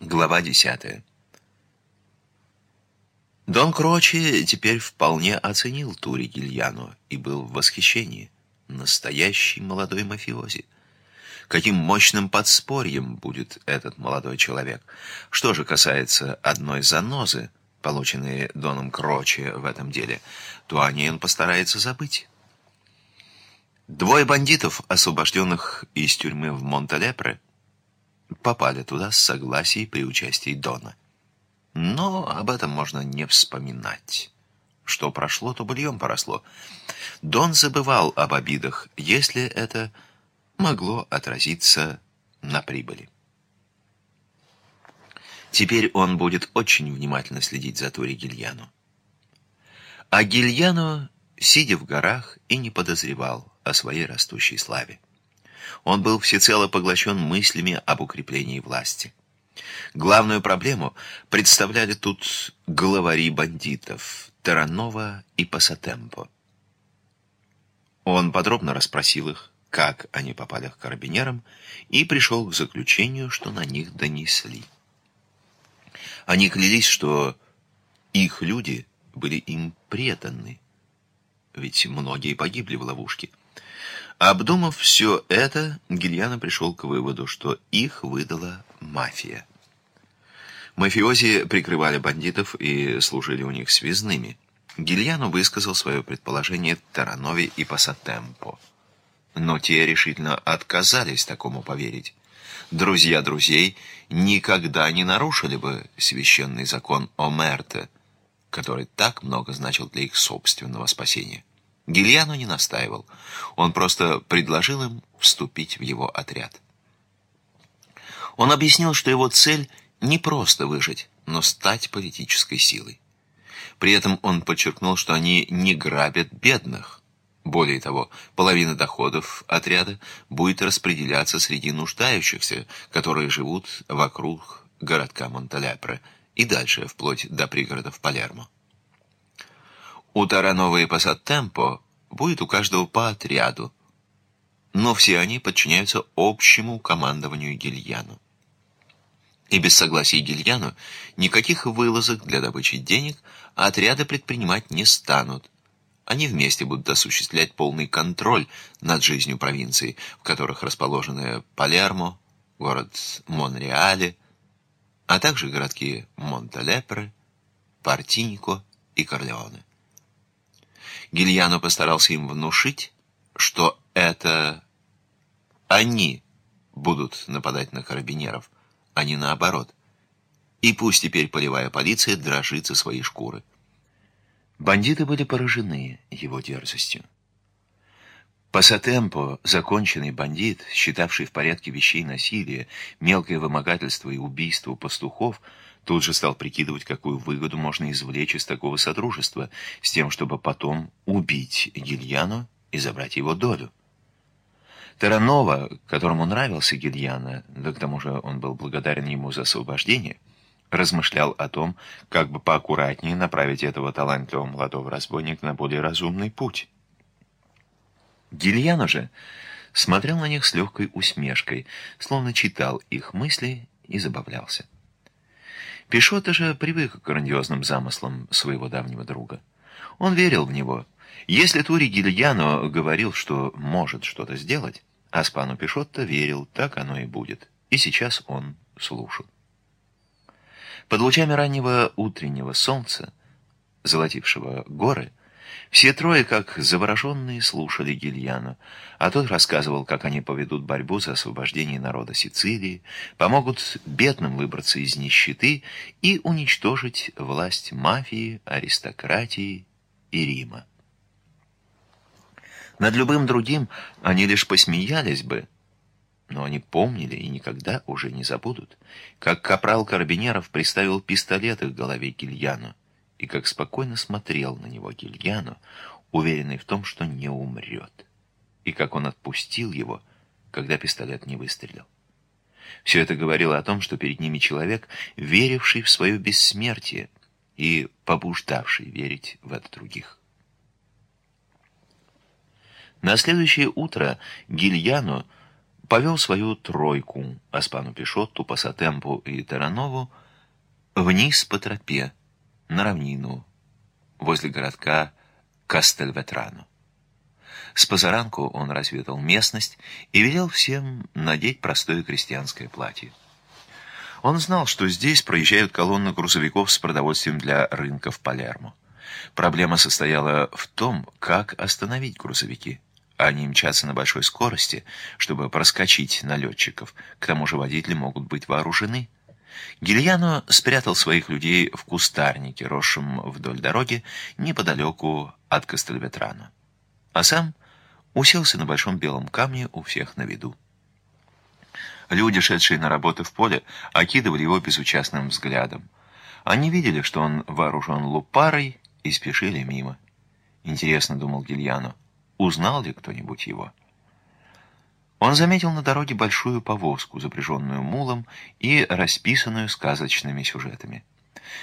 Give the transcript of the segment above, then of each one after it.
Глава десятая. Дон Крочи теперь вполне оценил Тури Гильяно и был в восхищении. Настоящий молодой мафиози. Каким мощным подспорьем будет этот молодой человек. Что же касается одной занозы, полученной Доном Крочи в этом деле, то о ней он постарается забыть. Двое бандитов, освобожденных из тюрьмы в Монталепре, попали туда с согласия при участии Дона. Но об этом можно не вспоминать. Что прошло, то быльем поросло. Дон забывал об обидах, если это могло отразиться на прибыли. Теперь он будет очень внимательно следить за Тори Гильяну. А Гильяну, сидя в горах, и не подозревал о своей растущей славе. Он был всецело поглощен мыслями об укреплении власти. Главную проблему представляли тут главари бандитов Таранова и Пасатемпо. Он подробно расспросил их, как они попали к карабинерам, и пришел к заключению, что на них донесли. Они клялись, что их люди были им преданы, ведь многие погибли в ловушке. Обдумав все это, Гильяно пришел к выводу, что их выдала мафия. Мафиози прикрывали бандитов и служили у них связными. Гильяно высказал свое предположение Таранове и Пассатемпо. Но те решительно отказались такому поверить друзья друзей никогда не нарушили бы священный закон Омерте, который так много значил для их собственного спасения. Гильяно не настаивал. Он просто предложил им вступить в его отряд. Он объяснил, что его цель не просто выжить, но стать политической силой. При этом он подчеркнул, что они не грабят бедных, более того, половина доходов отряда будет распределяться среди нуждающихся, которые живут вокруг городка Монталепре и дальше, вплоть до пригородов Палермо. У Таранова и Пассатемпо будет у каждого по отряду, но все они подчиняются общему командованию Гильяну. И без согласия Гильяну никаких вылазок для добычи денег отряды предпринимать не станут, они вместе будут осуществлять полный контроль над жизнью провинций, в которых расположены Палермо, город Монреале, а также городки Монталепре, Партинико и Корлеоне. Гильяно постарался им внушить, что это они будут нападать на карабинеров, а не наоборот. И пусть теперь полевая полиция дрожит за свои шкуры. Бандиты были поражены его дерзостью. Пассатемпо, законченный бандит, считавший в порядке вещей насилие, мелкое вымогательство и убийство пастухов, тут же стал прикидывать, какую выгоду можно извлечь из такого содружества, с тем, чтобы потом убить Гильяно и забрать его долю. Таранова, которому нравился Гильяно, да к тому же он был благодарен ему за освобождение, размышлял о том, как бы поаккуратнее направить этого талантливого молодого разбойника на более разумный путь. Гильяно же смотрел на них с легкой усмешкой, словно читал их мысли и забавлялся. Пишота же привык к грандиозным замыслам своего давнего друга. Он верил в него. Если Тури Гильяно говорил, что может что-то сделать, Аспану Пишотто верил, так оно и будет. И сейчас он слушал. Под лучами раннего утреннего солнца, золотившего горы, все трое, как завороженные, слушали Гильяну, а тот рассказывал, как они поведут борьбу за освобождение народа Сицилии, помогут бедным выбраться из нищеты и уничтожить власть мафии, аристократии и Рима. Над любым другим они лишь посмеялись бы, но они помнили и никогда уже не забудут, как капрал Карабинеров приставил пистолет их голове Гильяну, и как спокойно смотрел на него Гильяну, уверенный в том, что не умрет, и как он отпустил его, когда пистолет не выстрелил. Все это говорило о том, что перед ними человек, веривший в свое бессмертие и побуждавший верить в это других. На следующее утро Гильяну повел свою тройку, Аспану Пишотту, Пасатемпу и Таранову, вниз по тропе, на равнину, возле городка Кастельветрану. С позаранку он разведал местность и велел всем надеть простое крестьянское платье. Он знал, что здесь проезжают колонны грузовиков с продовольствием для рынка в Палермо. Проблема состояла в том, как остановить грузовики. Они мчатся на большой скорости, чтобы проскочить налетчиков. К тому же водители могут быть вооружены. Гильяно спрятал своих людей в кустарнике, росшем вдоль дороги, неподалеку от Кастельветрана. А сам уселся на большом белом камне у всех на виду. Люди, шедшие на работу в поле, окидывали его безучастным взглядом. Они видели, что он вооружен лупарой, и спешили мимо. Интересно, думал Гильяно, узнал ли кто-нибудь его? Он заметил на дороге большую повозку, запряженную мулом и расписанную сказочными сюжетами.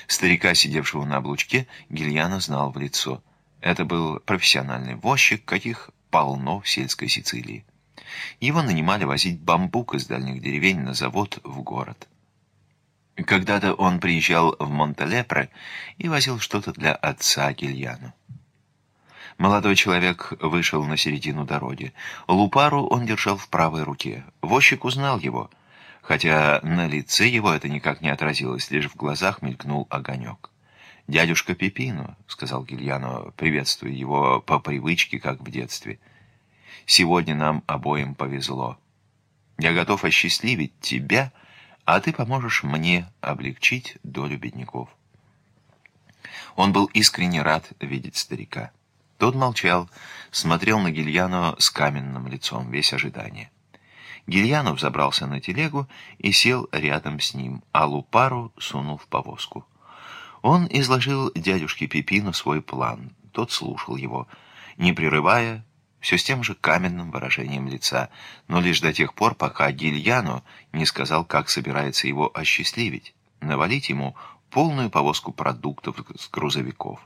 Старика, сидевшего на облучке, Гильяно знал в лицо. Это был профессиональный возчик, каких полно в сельской Сицилии. Его нанимали возить бамбук из дальних деревень на завод в город. Когда-то он приезжал в Монталепре и возил что-то для отца Гильяну. Молодой человек вышел на середину дороги. Лупару он держал в правой руке. Возчик узнал его, хотя на лице его это никак не отразилось, лишь в глазах мелькнул огонек. «Дядюшка Пепино», — сказал Гильяно, приветствуя его по привычке, как в детстве. «Сегодня нам обоим повезло. Я готов осчастливить тебя, а ты поможешь мне облегчить долю бедняков». Он был искренне рад видеть старика. Тот молчал, смотрел на Гильяно с каменным лицом, весь ожидание. Гильянов забрался на телегу и сел рядом с ним, а Лупару сунул в повозку. Он изложил дядюшке Пипину свой план. Тот слушал его, не прерывая, все с тем же каменным выражением лица, но лишь до тех пор, пока Гильяно не сказал, как собирается его осчастливить, навалить ему полную повозку продуктов с грузовиков.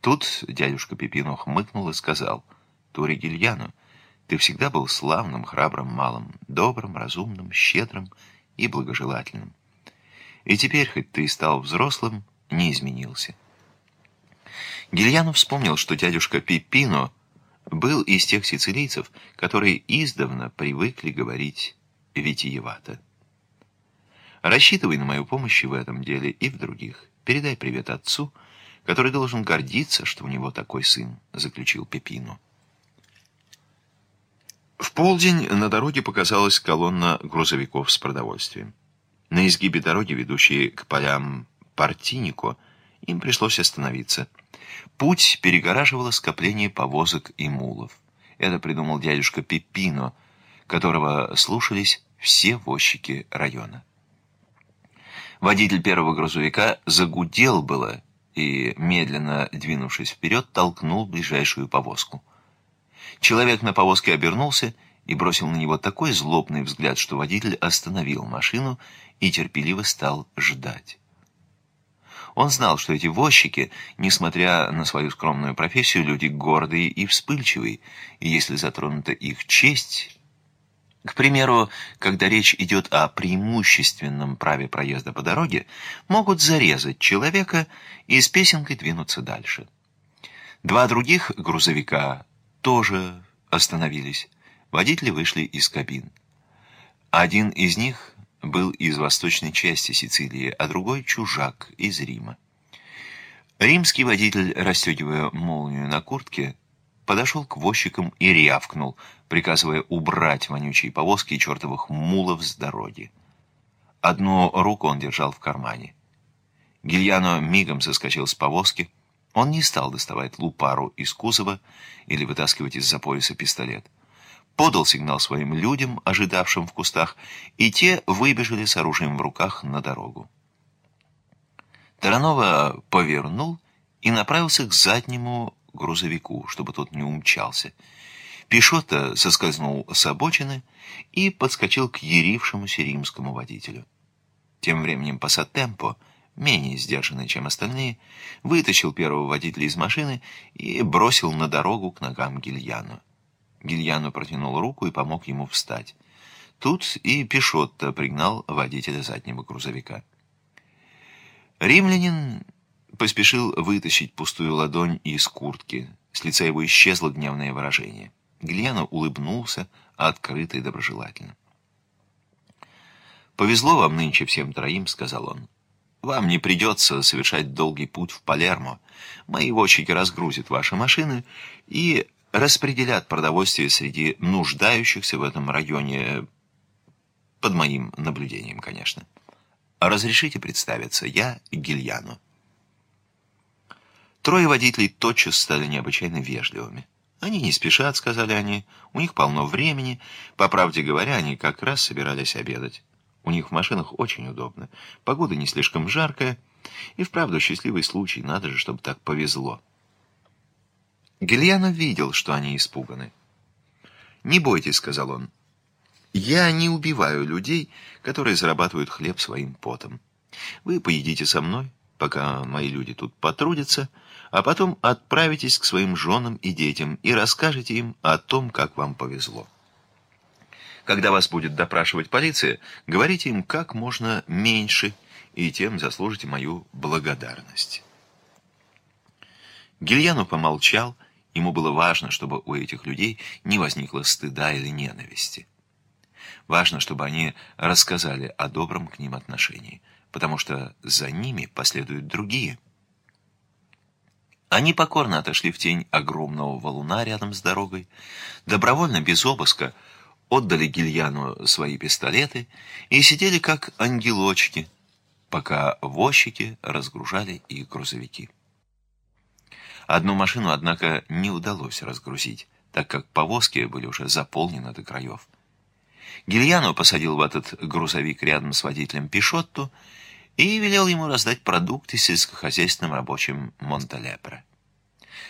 Тут дядюшка Пипино хмыкнул и сказал, «Тури Гильяно, ты всегда был славным, храбрым малым, добрым, разумным, щедрым и благожелательным. И теперь, хоть ты и стал взрослым, не изменился. Гильяну вспомнил, что дядюшка Пипино был из тех сицилийцев, которые издавна привыкли говорить витиевато. Рассчитывай на мою помощь в этом деле и в других. Передай привет отцу, который должен гордиться, что у него такой сын, заключил Пепину. В полдень на дороге показалась колонна грузовиков с продовольствием. На изгибе дороги, ведущей к полям Партинико, им пришлось остановиться. Путь перегораживало скопление повозок и мулов. Это придумал дядюшка Пепино, которого слушались все возчики района. Водитель первого грузовика загудел было и, медленно двинувшись вперед, толкнул ближайшую повозку. Человек на повозке обернулся и бросил на него такой злобный взгляд, что водитель остановил машину и терпеливо стал ждать. Он знал, что эти возчики, несмотря на свою скромную профессию, люди гордые и вспыльчивые, и если затронута их честь... К примеру, когда речь идет о преимущественном праве проезда по дороге, могут зарезать человека и с песенкой двинуться дальше. Два других грузовика тоже остановились. Водители вышли из кабин. Один из них был из восточной части Сицилии, а другой — чужак из Рима. Римский водитель, расстегивая молнию на куртке, подошел к возчикам и рявкнул, приказывая убрать вонючие повозки и чертовых мулов с дороги. Одну руку он держал в кармане. Гильяно мигом соскочил с повозки. Он не стал доставать лупару из кузова или вытаскивать из-за пояса пистолет подал сигнал своим людям, ожидавшим в кустах, и те выбежали с оружием в руках на дорогу. Таранова повернул и направился к заднему грузовику, чтобы тот не умчался. Пишота соскользнул с обочины и подскочил к ярившемуся римскому водителю. Тем временем Пассатемпо, менее сдержанный, чем остальные, вытащил первого водителя из машины и бросил на дорогу к ногам Гильяну. Гильяно протянул руку и помог ему встать. Тут и Пишотто пригнал водителя заднего грузовика. Римлянин поспешил вытащить пустую ладонь из куртки. С лица его исчезло гневное выражение. Гильяно улыбнулся, открыто и доброжелательно. «Повезло вам нынче всем троим», — сказал он. «Вам не придется совершать долгий путь в Палермо. Мои возчики разгрузят ваши машины и распределят продовольствие среди нуждающихся в этом районе под моим наблюдением, конечно. Разрешите представиться, я Гильяно. Трое водителей тотчас стали необычайно вежливыми. Они не спешат, сказали они, у них полно времени. По правде говоря, они как раз собирались обедать. У них в машинах очень удобно. Погода не слишком жаркая. И вправду счастливый случай, надо же, чтобы так повезло. Гильянов видел, что они испуганы. «Не бойтесь», — сказал он. Я не убиваю людей, которые зарабатывают хлеб своим потом. Вы поедите со мной, пока мои люди тут потрудятся, а потом отправитесь к своим женам и детям и расскажете им о том, как вам повезло. Когда вас будет допрашивать полиция, говорите им как можно меньше, и тем заслужите мою благодарность. Гильяну помолчал, ему было важно, чтобы у этих людей не возникло стыда или ненависти. Важно, чтобы они рассказали о добром к ним отношении, потому что за ними последуют другие. Они покорно отошли в тень огромного валуна рядом с дорогой, добровольно, без обыска, отдали Гильяну свои пистолеты и сидели как ангелочки, пока возчики разгружали их грузовики. Одну машину, однако, не удалось разгрузить, так как повозки были уже заполнены до краев. Гильяно посадил в этот грузовик рядом с водителем Пишотту и велел ему раздать продукты сельскохозяйственным рабочим Монталепре.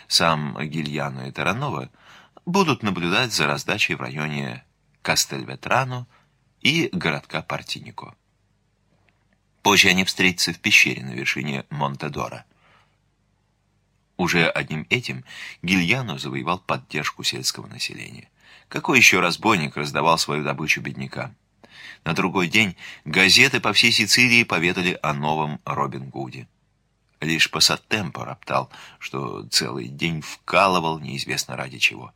Сам Гильяно и Таранова будут наблюдать за раздачей в районе Кастельветрано и городка Партинико. Позже они встретятся в пещере на вершине Монтедора. Уже одним этим Гильяно завоевал поддержку сельского населения. Какой еще разбойник раздавал свою добычу беднякам? На другой день газеты по всей Сицилии поведали о новом Робин Гуде. Лишь Пассатемпо роптал, что целый день вкалывал неизвестно ради чего.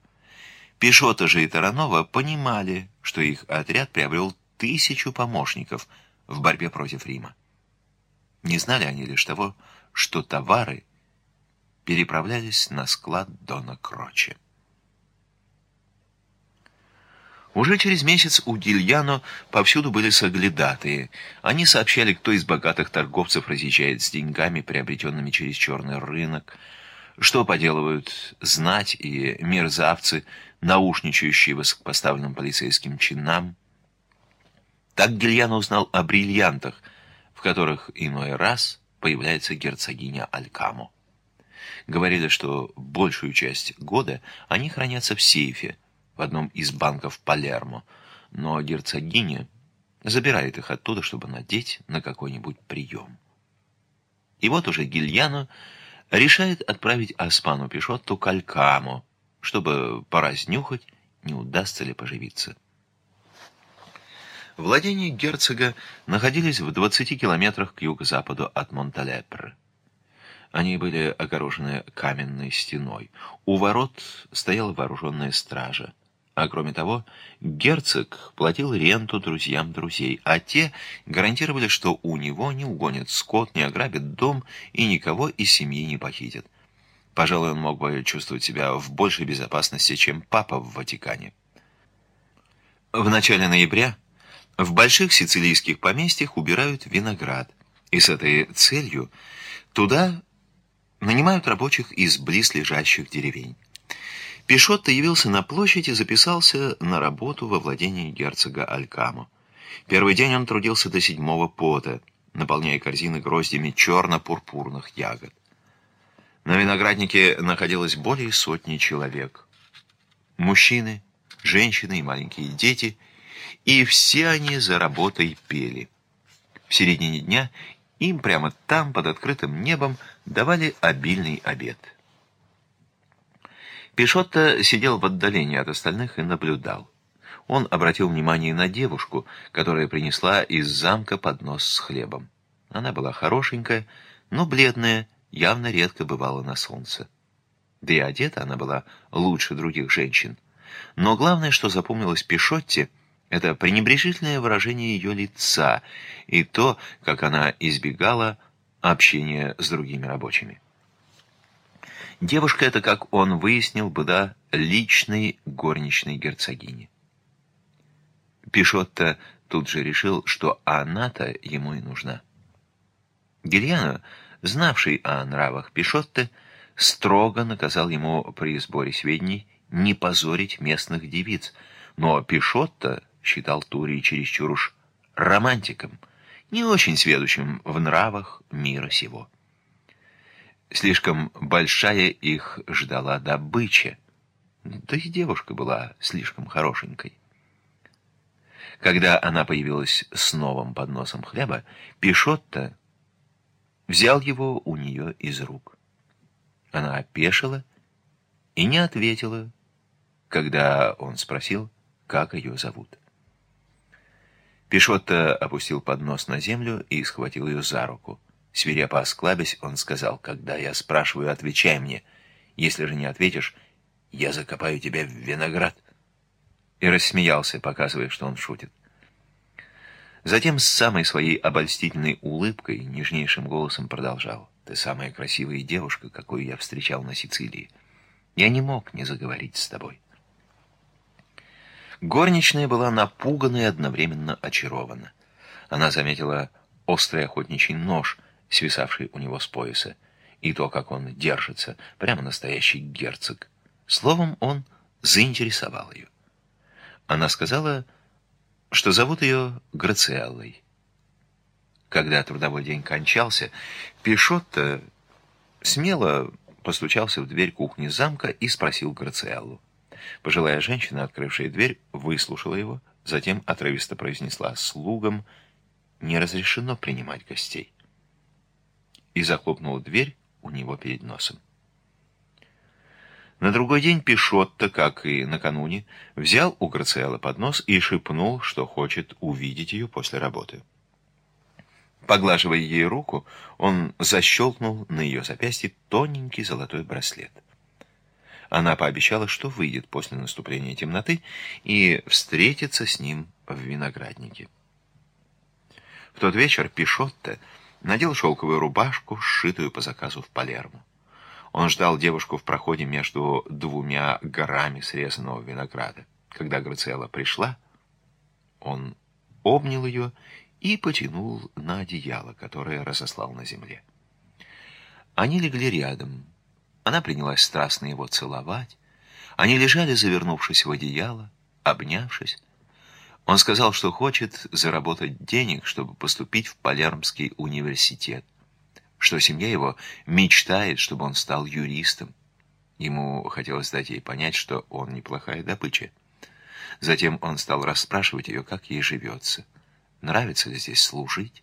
Пишота же и Таранова понимали, что их отряд приобрел тысячу помощников в борьбе против Рима. Не знали они лишь того, что товары переправлялись на склад Дона Кроче. Уже через месяц у Гильяно повсюду были соглядатые. Они сообщали, кто из богатых торговцев разъезжает с деньгами, приобретенными через черный рынок, что поделывают знать и мерзавцы, наушничающие высокопоставленным полицейским чинам. Так Гильяно узнал о бриллиантах, в которых иной раз появляется герцогиня Алькамо. Говорили, что большую часть года они хранятся в сейфе, в одном из банков Палермо, но герцогиня забирает их оттуда, чтобы надеть на какой-нибудь прием. И вот уже Гильяно решает отправить Аспану Пишотту к Алькамо, чтобы поразнюхать, не удастся ли поживиться. Владения герцога находились в 20 километрах к юго-западу от Монталепре. Они были огорожены каменной стеной. У ворот стояла вооруженная стража. А кроме того, герцог платил ренту друзьям друзей, а те гарантировали, что у него не угонят скот, не ограбят дом и никого из семьи не похитят. Пожалуй, он мог бы чувствовать себя в большей безопасности, чем папа в Ватикане. В начале ноября в больших сицилийских поместьях убирают виноград, и с этой целью туда нанимают рабочих из близлежащих деревень. Пишотто явился на площадь и записался на работу во владении герцога Алькамо. Первый день он трудился до седьмого пота, наполняя корзины гроздями черно-пурпурных ягод. На винограднике находилось более сотни человек. Мужчины, женщины и маленькие дети, и все они за работой пели. В середине дня им прямо там, под открытым небом, давали обильный обед. Пишотто сидел в отдалении от остальных и наблюдал. Он обратил внимание на девушку, которая принесла из замка поднос с хлебом. Она была хорошенькая, но бледная, явно редко бывала на солнце. Да и одета она была лучше других женщин. Но главное, что запомнилось Пишотте, это пренебрежительное выражение ее лица и то, как она избегала общения с другими рабочими. Девушка эта, как он выяснил, была личной горничной герцогини. Пишотто тут же решил, что она-то ему и нужна. Гильяно, знавший о нравах Пишотто, строго наказал ему при сборе сведений не позорить местных девиц, но Пишотто считал Турии чересчур уж романтиком, не очень сведущим в нравах мира сего. Слишком большая их ждала добыча, да и девушка была слишком хорошенькой. Когда она появилась с новым подносом хлеба, Пишотто взял его у нее из рук. Она опешила и не ответила, когда он спросил, как ее зовут. Пишотто опустил поднос на землю и схватил ее за руку. Свирепо осклабясь, он сказал, «Когда я спрашиваю, отвечай мне. Если же не ответишь, я закопаю тебя в виноград». И рассмеялся, показывая, что он шутит. Затем с самой своей обольстительной улыбкой, нежнейшим голосом продолжал. «Ты самая красивая девушка, какую я встречал на Сицилии. Я не мог не заговорить с тобой». Горничная была напугана и одновременно очарована. Она заметила острый охотничий нож, свисавший у него с пояса, и то, как он держится, прямо настоящий герцог. Словом, он заинтересовал ее. Она сказала что зовут ее Грациэллой. Когда трудовой день кончался, Пишотто смело постучался в дверь кухни замка и спросил Грациэллу. Пожилая женщина, открывшая дверь, выслушала его, затем отрывисто произнесла «Слугам не разрешено принимать гостей» и захлопнула дверь у него перед носом. На другой день Пишотто, как и накануне, взял у Грациэлы поднос и шепнул, что хочет увидеть ее после работы. Поглаживая ей руку, он защелкнул на ее запястье тоненький золотой браслет. Она пообещала, что выйдет после наступления темноты и встретится с ним в винограднике. В тот вечер Пишотто надел шелковую рубашку, сшитую по заказу в Палермо. Он ждал девушку в проходе между двумя горами срезанного винограда. Когда Грациэла пришла, он обнял ее и потянул на одеяло, которое разослал на земле. Они легли рядом. Она принялась страстно его целовать. Они лежали, завернувшись в одеяло, обнявшись. Он сказал, что хочет заработать денег, чтобы поступить в Палермский университет что семья его мечтает, чтобы он стал юристом. Ему хотелось дать ей понять, что он неплохая добыча. Затем он стал расспрашивать ее, как ей живется. Нравится ли здесь служить?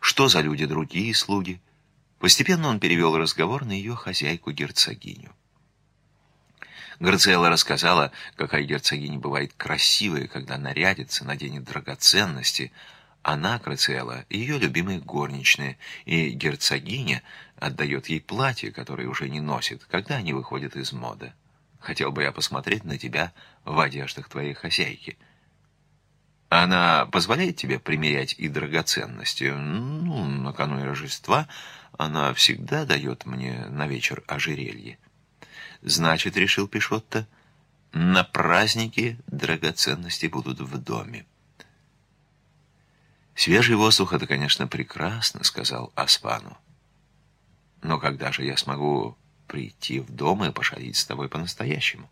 Что за люди другие слуги? Постепенно он перевел разговор на ее хозяйку-герцогиню. Грациэла рассказала, какая герцогиня бывает красивая, когда нарядится, наденет драгоценности, она, Крацела, ее любимая горничная, и герцогиня отдает ей платье, которое уже не носит, когда они выходят из моды. Хотел бы я посмотреть на тебя в одеждах твоей хозяйки. Она позволяет тебе примерять и драгоценности. Ну, накануне Рождества она всегда дает мне на вечер ожерелье. Значит, решил Пишотто, на празднике драгоценности будут в доме. «Свежий воздух — это, конечно, прекрасно», — сказал Аспану. «Но когда же я смогу прийти в дом и пошалить с тобой по-настоящему?»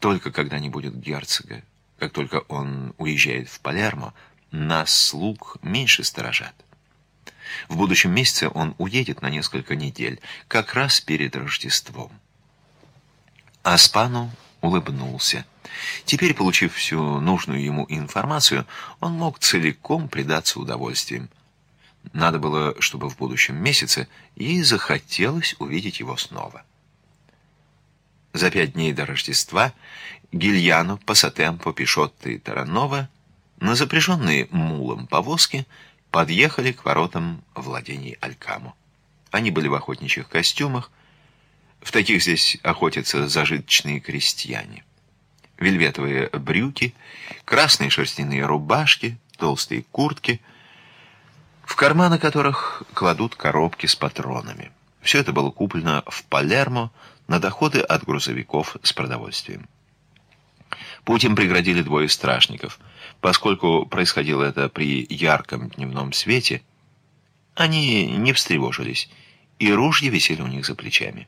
«Только когда не будет герцога. Как только он уезжает в Палермо, нас, слуг, меньше сторожат. В будущем месяце он уедет на несколько недель, как раз перед Рождеством». Аспану улыбнулся. Теперь, получив всю нужную ему информацию, он мог целиком предаться удовольствиям. Надо было, чтобы в будущем месяце ей захотелось увидеть его снова. За пять дней до Рождества Гильяно, Пасатемпо, Пишотто и Таранова на запряженные мулом повозки подъехали к воротам владений Алькамо. Они были в охотничьих костюмах, в таких здесь охотятся зажиточные крестьяне. Вельветовые брюки, красные шерстяные рубашки, толстые куртки, в карманы которых кладут коробки с патронами. Все это было куплено в Палермо на доходы от грузовиков с продовольствием. Путь им преградили двое стражников. Поскольку происходило это при ярком дневном свете, они не встревожились, и ружья висели у них за плечами.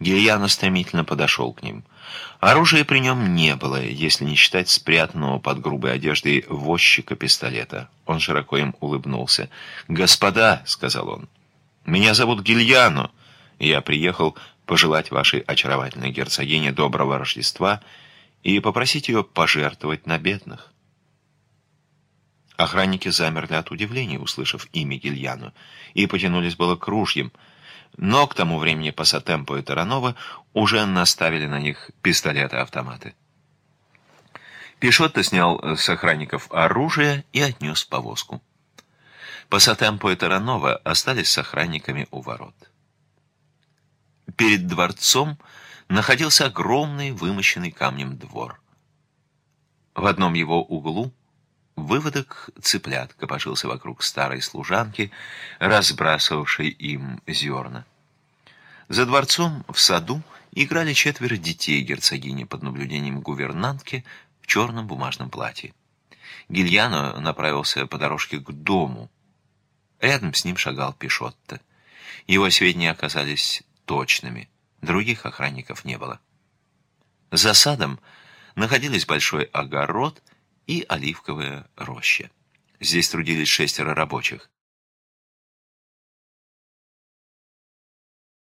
Гильяно стремительно подошел к ним. Оружия при нем не было, если не считать спрятанного под грубой одеждой возчика пистолета. Он широко им улыбнулся. «Господа», — сказал он, — «меня зовут Гильяно, я приехал пожелать вашей очаровательной герцогине доброго Рождества и попросить ее пожертвовать на бедных». Охранники замерли от удивления, услышав имя Гильяну, и потянулись было к ружьям, но к тому времени Пассатемпо и Таранова уже наставили на них пистолеты-автоматы. Пишотто снял с охранников оружие и отнес повозку. Пассатемпо и Таранова остались с охранниками у ворот. Перед дворцом находился огромный вымощенный камнем двор. В одном его углу Выводок цыплят копошился вокруг старой служанки, разбрасывавшей им зерна. За дворцом в саду играли четверо детей герцогини под наблюдением гувернантки в черном бумажном платье. Гильяно направился по дорожке к дому. Рядом с ним шагал Пишотто. Его сведения оказались точными, других охранников не было. За садом находились большой огород и оливковая роща. Здесь трудились шестеро рабочих.